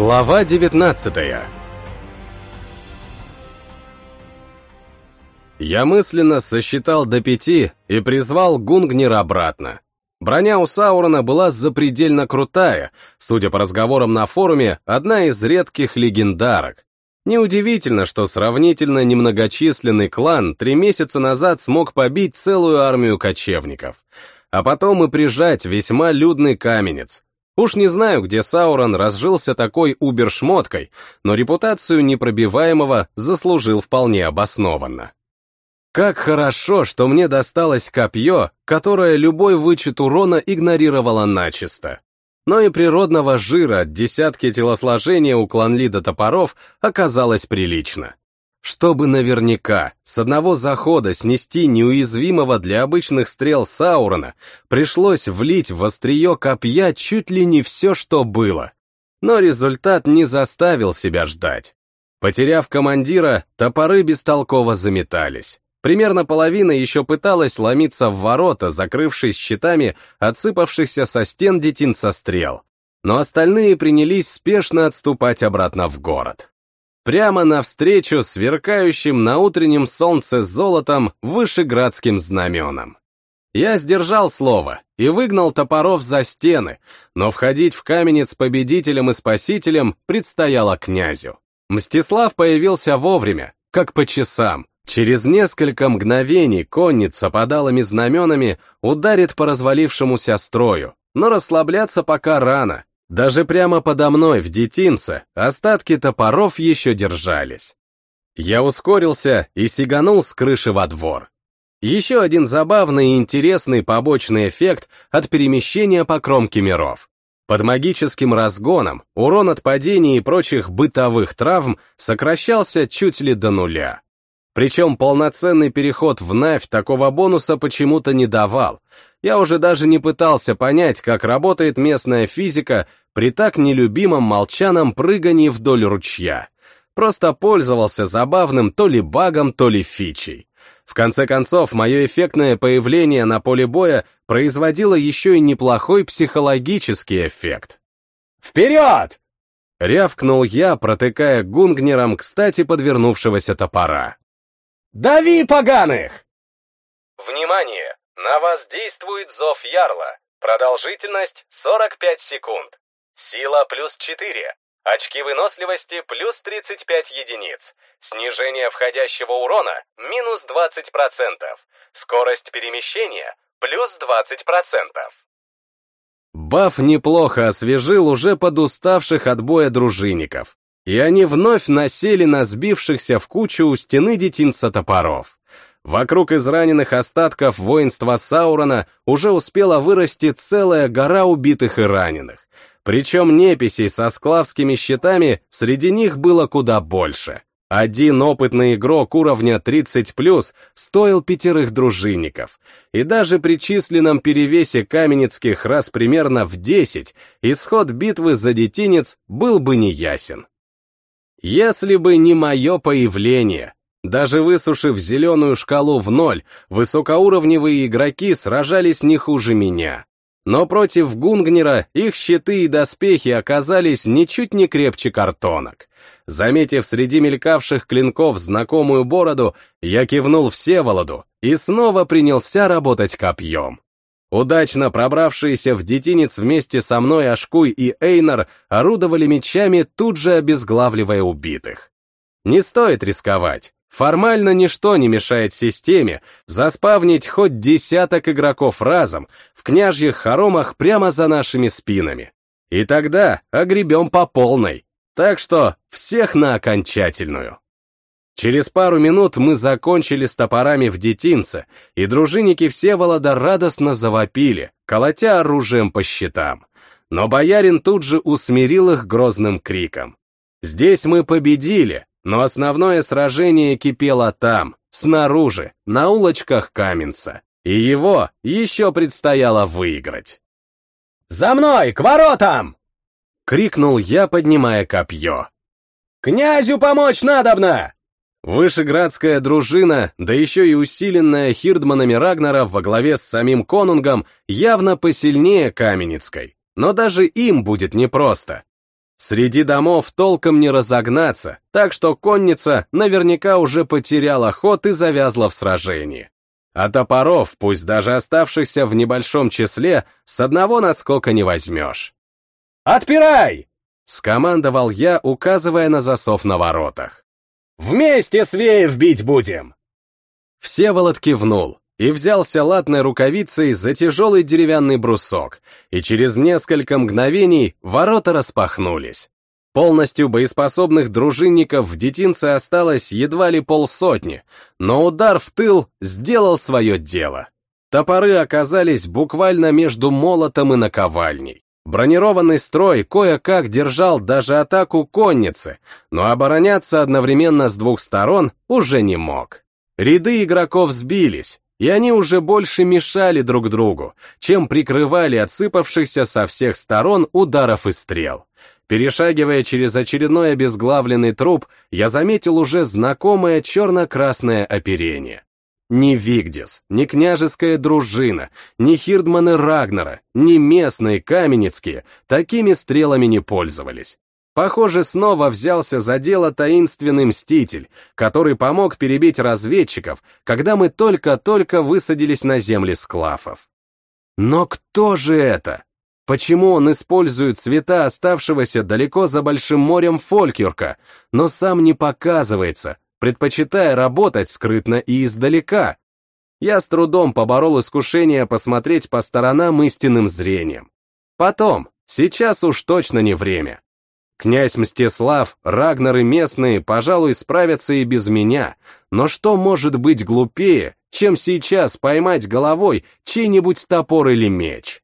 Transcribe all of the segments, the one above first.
Глава 19 Я мысленно сосчитал до пяти и призвал Гунгнира обратно. Броня у Саурона была запредельно крутая, судя по разговорам на форуме, одна из редких легендарок. Неудивительно, что сравнительно немногочисленный клан три месяца назад смог побить целую армию кочевников, а потом и прижать весьма людный каменец. Уж не знаю, где Саурон разжился такой убершмоткой, но репутацию непробиваемого заслужил вполне обоснованно. Как хорошо, что мне досталось копье, которое любой вычет урона игнорировало начисто. Но и природного жира от десятки телосложения у кланлида топоров оказалось прилично. Чтобы наверняка с одного захода снести неуязвимого для обычных стрел Саурона, пришлось влить в острие копья чуть ли не все, что было. Но результат не заставил себя ждать. Потеряв командира, топоры бестолково заметались. Примерно половина еще пыталась ломиться в ворота, закрывшись щитами отсыпавшихся со стен детинца стрел. Но остальные принялись спешно отступать обратно в город. Прямо навстречу сверкающим на утреннем солнце золотом вышеградским знаменам. Я сдержал слово и выгнал топоров за стены, но входить в каменец победителем и спасителем предстояло князю. Мстислав появился вовремя, как по часам, Через несколько мгновений конница под алыми знаменами ударит по развалившемуся строю, но расслабляться пока рано. Даже прямо подо мной в детинце остатки топоров еще держались. Я ускорился и сиганул с крыши во двор. Еще один забавный и интересный побочный эффект от перемещения по кромке миров. Под магическим разгоном урон от падений и прочих бытовых травм сокращался чуть ли до нуля. Причем полноценный переход в Навь такого бонуса почему-то не давал. Я уже даже не пытался понять, как работает местная физика при так нелюбимом молчаном прыгании вдоль ручья. Просто пользовался забавным то ли багом, то ли фичей. В конце концов, мое эффектное появление на поле боя производило еще и неплохой психологический эффект. «Вперед!» — рявкнул я, протыкая гунгнером кстати подвернувшегося топора. «Дави, поганых!» Внимание! На вас действует зов Ярла. Продолжительность 45 секунд. Сила плюс 4. Очки выносливости плюс 35 единиц. Снижение входящего урона минус 20%. Скорость перемещения плюс 20%. Баф неплохо освежил уже подуставших от боя дружинников и они вновь насели на сбившихся в кучу у стены детинца топоров. Вокруг израненных остатков воинства Саурона уже успела вырасти целая гора убитых и раненых. Причем неписей со склавскими щитами среди них было куда больше. Один опытный игрок уровня 30+, стоил пятерых дружинников, и даже при численном перевесе каменецких раз примерно в 10 исход битвы за детинец был бы неясен. Если бы не мое появление, даже высушив зеленую шкалу в ноль, высокоуровневые игроки сражались не хуже меня. Но против Гунгнера их щиты и доспехи оказались ничуть не крепче картонок. Заметив среди мелькавших клинков знакомую бороду, я кивнул Всеволоду и снова принялся работать копьем. Удачно пробравшиеся в детинец вместе со мной Ашкуй и Эйнар орудовали мечами, тут же обезглавливая убитых. Не стоит рисковать. Формально ничто не мешает системе заспавнить хоть десяток игроков разом в княжьих хоромах прямо за нашими спинами. И тогда огребем по полной. Так что всех на окончательную. Через пару минут мы закончили с топорами в детинце, и дружинники Всеволода радостно завопили, колотя оружием по щитам. Но боярин тут же усмирил их грозным криком. Здесь мы победили, но основное сражение кипело там, снаружи, на улочках Каменца, и его еще предстояло выиграть. «За мной, к воротам!» — крикнул я, поднимая копье. «Князю помочь надобно!» Вышеградская дружина, да еще и усиленная хирдманами Рагнара во главе с самим конунгом, явно посильнее Каменецкой. Но даже им будет непросто. Среди домов толком не разогнаться, так что конница наверняка уже потеряла ход и завязла в сражении. А топоров, пусть даже оставшихся в небольшом числе, с одного наскока не возьмешь. «Отпирай!» — скомандовал я, указывая на засов на воротах. «Вместе свеев бить будем!» Всеволод кивнул и взялся латной рукавицей за тяжелый деревянный брусок, и через несколько мгновений ворота распахнулись. Полностью боеспособных дружинников в детинце осталось едва ли полсотни, но удар в тыл сделал свое дело. Топоры оказались буквально между молотом и наковальней. Бронированный строй кое-как держал даже атаку конницы, но обороняться одновременно с двух сторон уже не мог. Ряды игроков сбились, и они уже больше мешали друг другу, чем прикрывали отсыпавшихся со всех сторон ударов и стрел. Перешагивая через очередной обезглавленный труп, я заметил уже знакомое черно-красное оперение. Ни Вигдис, ни княжеская дружина, ни Хирдманы Рагнера, ни местные каменецкие такими стрелами не пользовались. Похоже, снова взялся за дело таинственный мститель, который помог перебить разведчиков, когда мы только-только высадились на земли склафов. Но кто же это? Почему он использует цвета оставшегося далеко за Большим морем Фолькюрка, но сам не показывается, предпочитая работать скрытно и издалека? Я с трудом поборол искушение посмотреть по сторонам истинным зрением. Потом, сейчас уж точно не время. Князь Мстислав, Рагнар и местные, пожалуй, справятся и без меня, но что может быть глупее, чем сейчас поймать головой чей-нибудь топор или меч?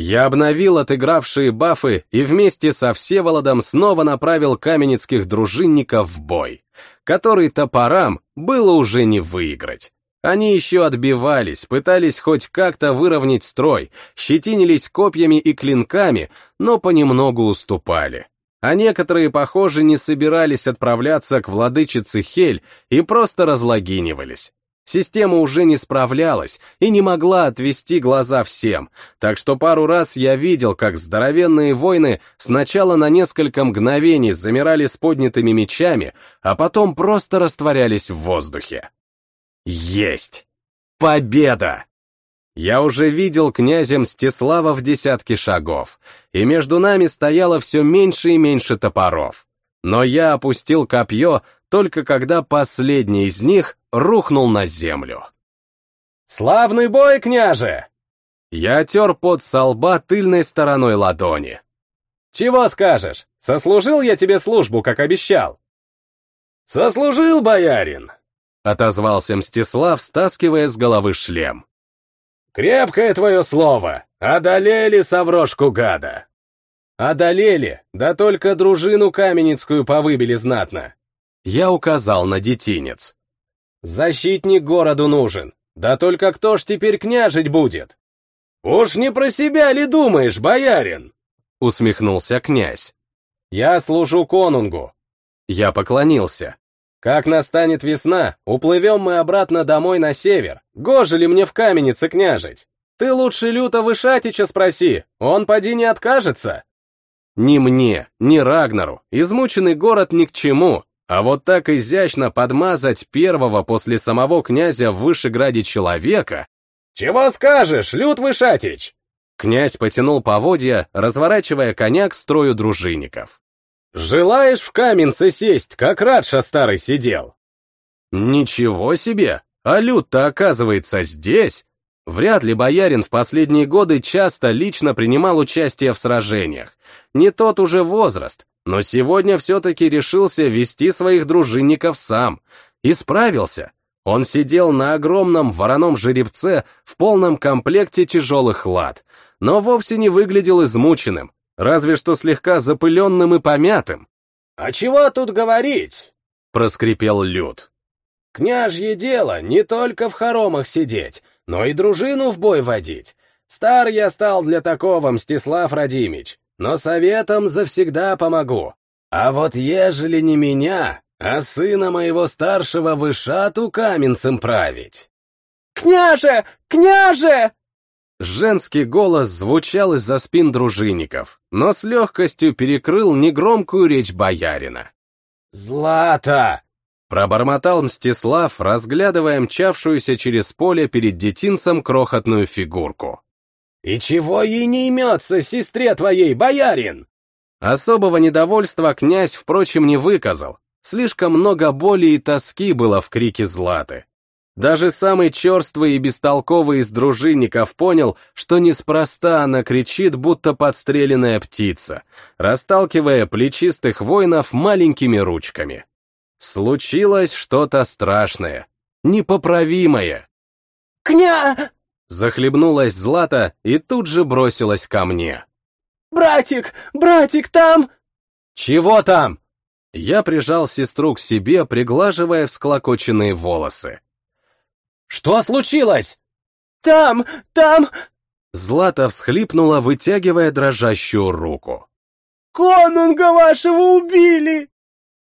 Я обновил отыгравшие бафы и вместе со Всеволодом снова направил каменецких дружинников в бой, который топорам было уже не выиграть. Они еще отбивались, пытались хоть как-то выровнять строй, щетинились копьями и клинками, но понемногу уступали а некоторые, похоже, не собирались отправляться к владычице Хель и просто разлогинивались. Система уже не справлялась и не могла отвести глаза всем, так что пару раз я видел, как здоровенные воины сначала на несколько мгновений замирали с поднятыми мечами, а потом просто растворялись в воздухе. Есть! Победа! Я уже видел князя Мстислава в десятке шагов, и между нами стояло все меньше и меньше топоров. Но я опустил копье только когда последний из них рухнул на землю. «Славный бой, княже!» Я тер под со лба тыльной стороной ладони. «Чего скажешь? Сослужил я тебе службу, как обещал?» «Сослужил, боярин!» — отозвался Мстислав, стаскивая с головы шлем. Крепкое твое слово! Одолели соврошку гада!» «Одолели, да только дружину каменецкую повыбили знатно!» Я указал на детинец. «Защитник городу нужен, да только кто ж теперь княжить будет?» «Уж не про себя ли думаешь, боярин?» Усмехнулся князь. «Я служу конунгу». Я поклонился. Как настанет весна, уплывем мы обратно домой на север. Гоже ли мне в каменице княжить? Ты лучше люто Вышатича спроси, он поди не откажется. Ни мне, ни Рагнару, измученный город ни к чему, а вот так изящно подмазать первого после самого князя в Вышеграде человека... Чего скажешь, Лют Вышатич? Князь потянул поводья, разворачивая коня к строю дружинников. «Желаешь в каменце сесть, как Радша старый сидел?» «Ничего себе! А Люд-то, оказывается, здесь!» Вряд ли боярин в последние годы часто лично принимал участие в сражениях. Не тот уже возраст, но сегодня все-таки решился вести своих дружинников сам. И справился. Он сидел на огромном вороном жеребце в полном комплекте тяжелых лад, но вовсе не выглядел измученным, разве что слегка запыленным и помятым. «А чего тут говорить?» — проскрипел Люд. «Княжье дело не только в хоромах сидеть, но и дружину в бой водить. Стар я стал для такого, Мстислав Радимич, но советом завсегда помогу. А вот ежели не меня, а сына моего старшего вышату каменцем править». «Княже! Княже!» Женский голос звучал из-за спин дружинников, но с легкостью перекрыл негромкую речь боярина. «Злата!» — пробормотал Мстислав, разглядывая мчавшуюся через поле перед детинцем крохотную фигурку. «И чего ей не имется, сестре твоей, боярин?» Особого недовольства князь, впрочем, не выказал. Слишком много боли и тоски было в крике Златы. Даже самый черствый и бестолковый из дружинников понял, что неспроста она кричит, будто подстреленная птица, расталкивая плечистых воинов маленькими ручками. Случилось что-то страшное, непоправимое. «Кня!» Захлебнулась Злата и тут же бросилась ко мне. «Братик! Братик, там!» «Чего там?» Я прижал сестру к себе, приглаживая всклокоченные волосы. Что случилось? Там, там... Злата всхлипнула, вытягивая дрожащую руку. «Конунга вашего убили!»